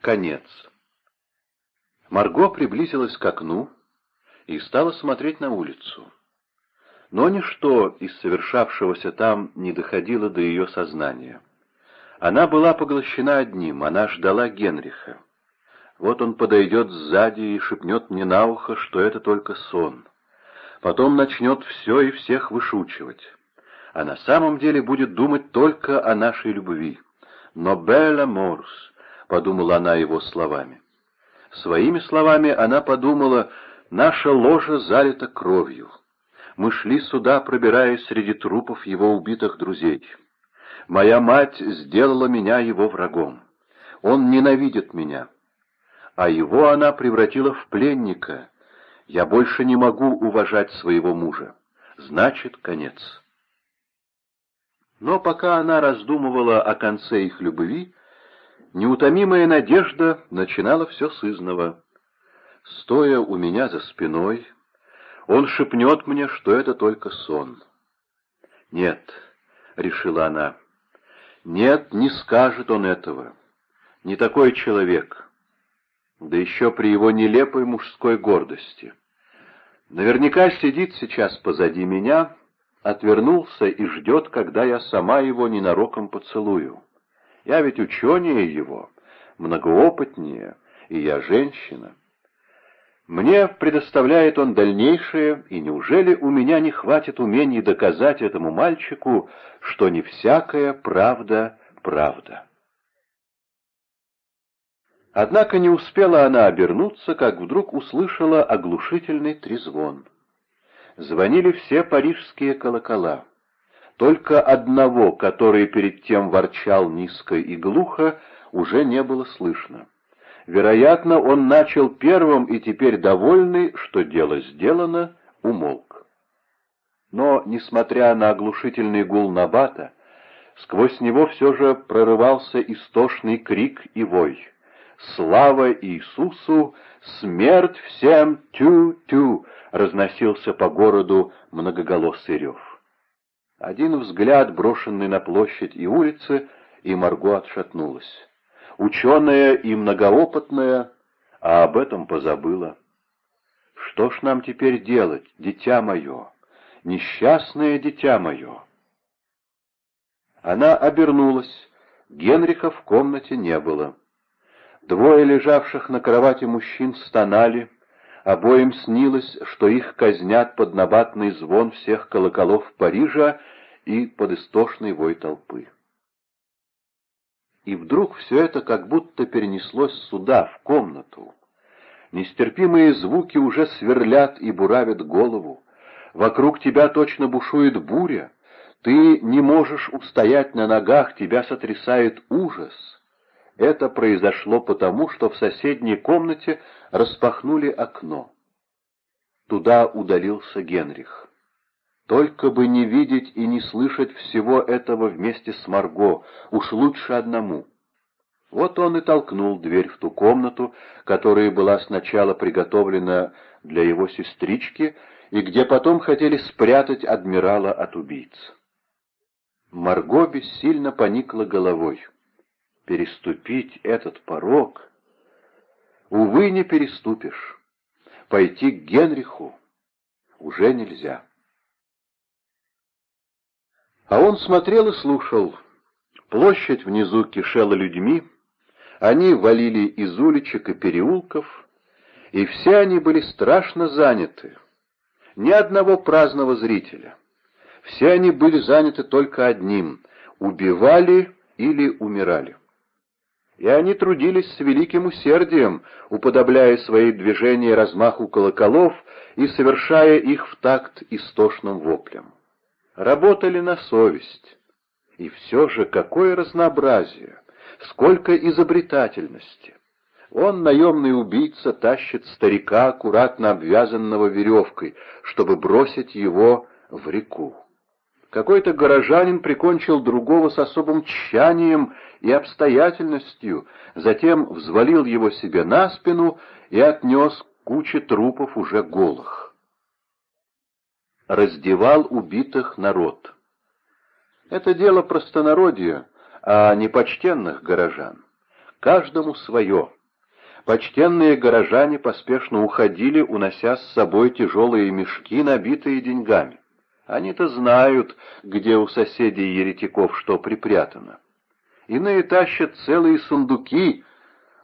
Конец. Марго приблизилась к окну и стала смотреть на улицу. Но ничто из совершавшегося там не доходило до ее сознания. Она была поглощена одним, она ждала Генриха. Вот он подойдет сзади и шепнет мне на ухо, что это только сон. Потом начнет все и всех вышучивать. А на самом деле будет думать только о нашей любви. «Но Белла Морс», — подумала она его словами. Своими словами она подумала, «Наша ложа залита кровью. Мы шли сюда, пробираясь среди трупов его убитых друзей. Моя мать сделала меня его врагом. Он ненавидит меня. А его она превратила в пленника. Я больше не могу уважать своего мужа. Значит, конец». Но пока она раздумывала о конце их любви, неутомимая надежда начинала все с изного. Стоя у меня за спиной, он шепнет мне, что это только сон. «Нет», — решила она, — «нет, не скажет он этого. Не такой человек, да еще при его нелепой мужской гордости. Наверняка сидит сейчас позади меня отвернулся и ждет, когда я сама его ненароком поцелую. Я ведь ученее его, многоопытнее, и я женщина. Мне предоставляет он дальнейшее, и неужели у меня не хватит умений доказать этому мальчику, что не всякая правда — правда? Однако не успела она обернуться, как вдруг услышала оглушительный трезвон звонили все парижские колокола. Только одного, который перед тем ворчал низко и глухо, уже не было слышно. Вероятно, он начал первым и теперь довольный, что дело сделано, умолк. Но, несмотря на оглушительный гул Набата, сквозь него все же прорывался истошный крик и вой. «Слава Иисусу! Смерть всем! Тю-тю!» разносился по городу многоголосый рев. Один взгляд, брошенный на площадь и улицы, и Марго отшатнулась. Ученая и многоопытная, а об этом позабыла. Что ж нам теперь делать, дитя мое, несчастное дитя мое? Она обернулась, Генриха в комнате не было. Двое лежавших на кровати мужчин стонали, Обоим снилось, что их казнят под набатный звон всех колоколов Парижа и под истошный вой толпы. И вдруг все это как будто перенеслось сюда, в комнату. Нестерпимые звуки уже сверлят и буравят голову. Вокруг тебя точно бушует буря. Ты не можешь устоять на ногах, тебя сотрясает ужас — это произошло потому, что в соседней комнате распахнули окно. Туда удалился Генрих. Только бы не видеть и не слышать всего этого вместе с Марго, уж лучше одному. Вот он и толкнул дверь в ту комнату, которая была сначала приготовлена для его сестрички, и где потом хотели спрятать адмирала от убийц. Марго бессильно поникла головой переступить этот порог, увы, не переступишь. Пойти к Генриху уже нельзя. А он смотрел и слушал. Площадь внизу кишела людьми, они валили из уличек и переулков, и все они были страшно заняты. Ни одного праздного зрителя. Все они были заняты только одним — убивали или умирали и они трудились с великим усердием, уподобляя свои движения размаху колоколов и совершая их в такт истошным воплем. Работали на совесть. И все же какое разнообразие, сколько изобретательности! Он, наемный убийца, тащит старика, аккуратно обвязанного веревкой, чтобы бросить его в реку. Какой-то горожанин прикончил другого с особым тщанием и обстоятельностью, затем взвалил его себе на спину и отнес куче трупов уже голых. Раздевал убитых народ. Это дело простонародия, а не почтенных горожан. каждому свое. Почтенные горожане поспешно уходили, унося с собой тяжелые мешки, набитые деньгами. Они-то знают, где у соседей еретиков что припрятано. Иные тащат целые сундуки,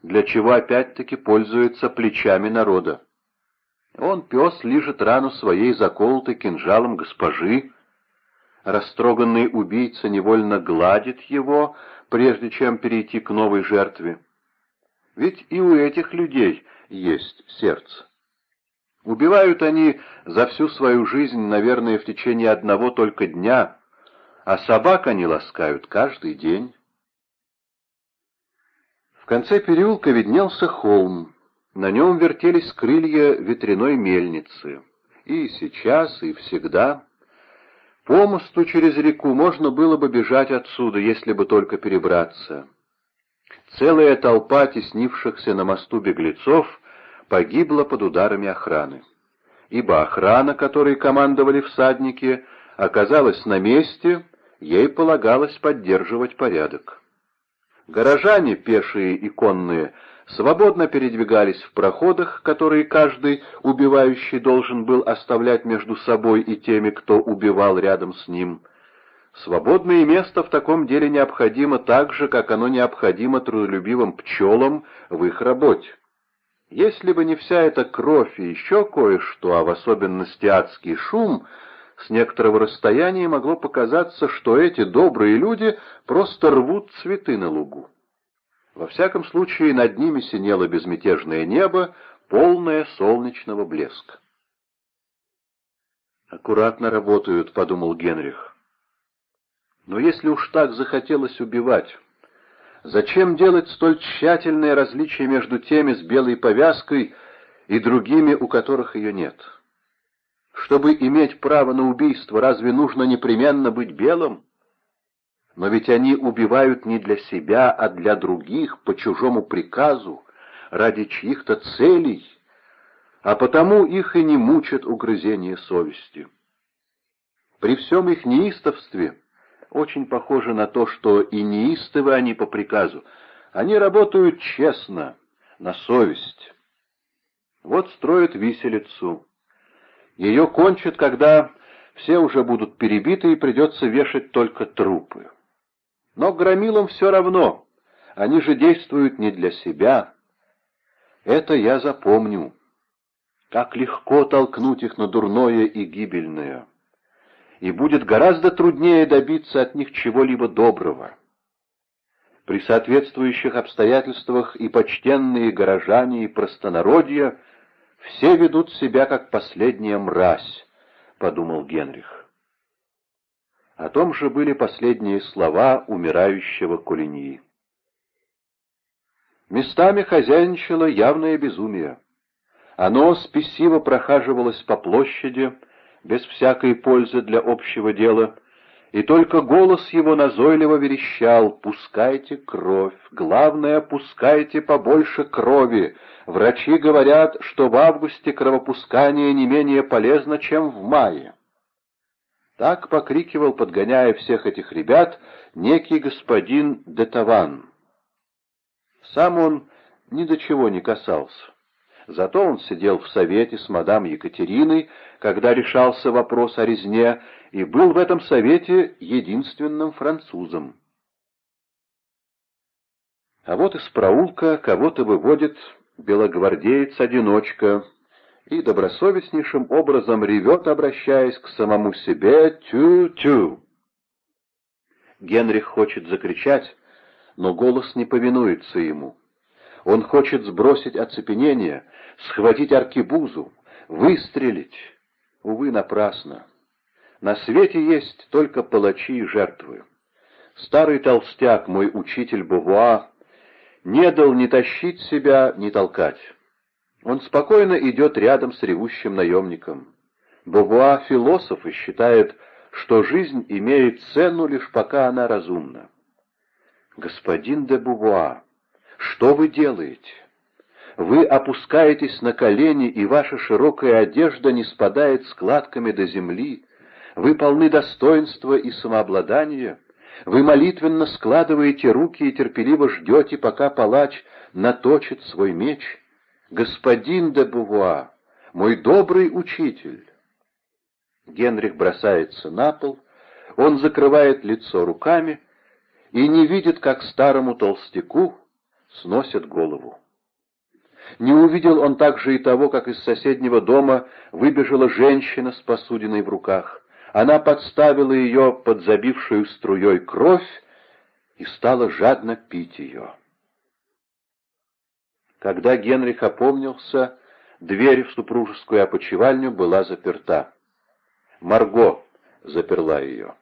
для чего опять-таки пользуются плечами народа. Он, пес, лижет рану своей заколотой кинжалом госпожи. Растроганный убийца невольно гладит его, прежде чем перейти к новой жертве. Ведь и у этих людей есть сердце. Убивают они за всю свою жизнь, наверное, в течение одного только дня, а собак они ласкают каждый день. В конце переулка виднелся холм, на нем вертелись крылья ветряной мельницы. И сейчас, и всегда. По мосту через реку можно было бы бежать отсюда, если бы только перебраться. Целая толпа теснившихся на мосту беглецов погибла под ударами охраны. Ибо охрана, которой командовали всадники, оказалась на месте, ей полагалось поддерживать порядок. Горожане, пешие и конные, свободно передвигались в проходах, которые каждый убивающий должен был оставлять между собой и теми, кто убивал рядом с ним. Свободное место в таком деле необходимо так же, как оно необходимо трудолюбивым пчелам в их работе. Если бы не вся эта кровь и еще кое-что, а в особенности адский шум, с некоторого расстояния могло показаться, что эти добрые люди просто рвут цветы на лугу. Во всяком случае, над ними синело безмятежное небо, полное солнечного блеска. «Аккуратно работают», — подумал Генрих. «Но если уж так захотелось убивать, зачем делать столь тщательное различие между теми с белой повязкой и другими, у которых ее нет? Чтобы иметь право на убийство, разве нужно непременно быть белым?» Но ведь они убивают не для себя, а для других, по чужому приказу, ради чьих-то целей, а потому их и не мучат угрызения совести. При всем их неистовстве очень похоже на то, что и неистовы они по приказу, они работают честно, на совесть. Вот строят виселицу. Ее кончат, когда все уже будут перебиты и придется вешать только трупы. Но громилам все равно, они же действуют не для себя. Это я запомню. Как легко толкнуть их на дурное и гибельное. И будет гораздо труднее добиться от них чего-либо доброго. При соответствующих обстоятельствах и почтенные горожане, и простонародье все ведут себя как последняя мразь, — подумал Генрих. О том же были последние слова умирающего Кулиньи. Местами хозяйничало явное безумие. Оно спесиво прохаживалось по площади, без всякой пользы для общего дела, и только голос его назойливо верещал «Пускайте кровь! Главное, пускайте побольше крови! Врачи говорят, что в августе кровопускание не менее полезно, чем в мае». Так покрикивал, подгоняя всех этих ребят, некий господин Детаван. Сам он ни до чего не касался. Зато он сидел в совете с мадам Екатериной, когда решался вопрос о резне, и был в этом совете единственным французом. А вот из проулка кого-то выводит белогвардеец-одиночка, и добросовестнейшим образом ревет, обращаясь к самому себе «тю-тю». Генрих хочет закричать, но голос не повинуется ему. Он хочет сбросить оцепенение, схватить аркебузу, выстрелить. Увы, напрасно. На свете есть только палачи и жертвы. Старый толстяк, мой учитель Бувуа, не дал ни тащить себя, ни толкать. Он спокойно идет рядом с ревущим наемником. Бобуа — философ и считает, что жизнь имеет цену лишь пока она разумна. «Господин де Бубуа, что вы делаете? Вы опускаетесь на колени, и ваша широкая одежда не спадает складками до земли. Вы полны достоинства и самообладания. Вы молитвенно складываете руки и терпеливо ждете, пока палач наточит свой меч. Господин де Бувуа, мой добрый учитель. Генрих бросается на пол, он закрывает лицо руками и не видит, как старому толстяку сносят голову. Не увидел он также и того, как из соседнего дома выбежала женщина с посудиной в руках. Она подставила ее под забившую струей кровь и стала жадно пить ее. Когда Генрих опомнился, дверь в супружескую опочивальню была заперта. Марго заперла ее.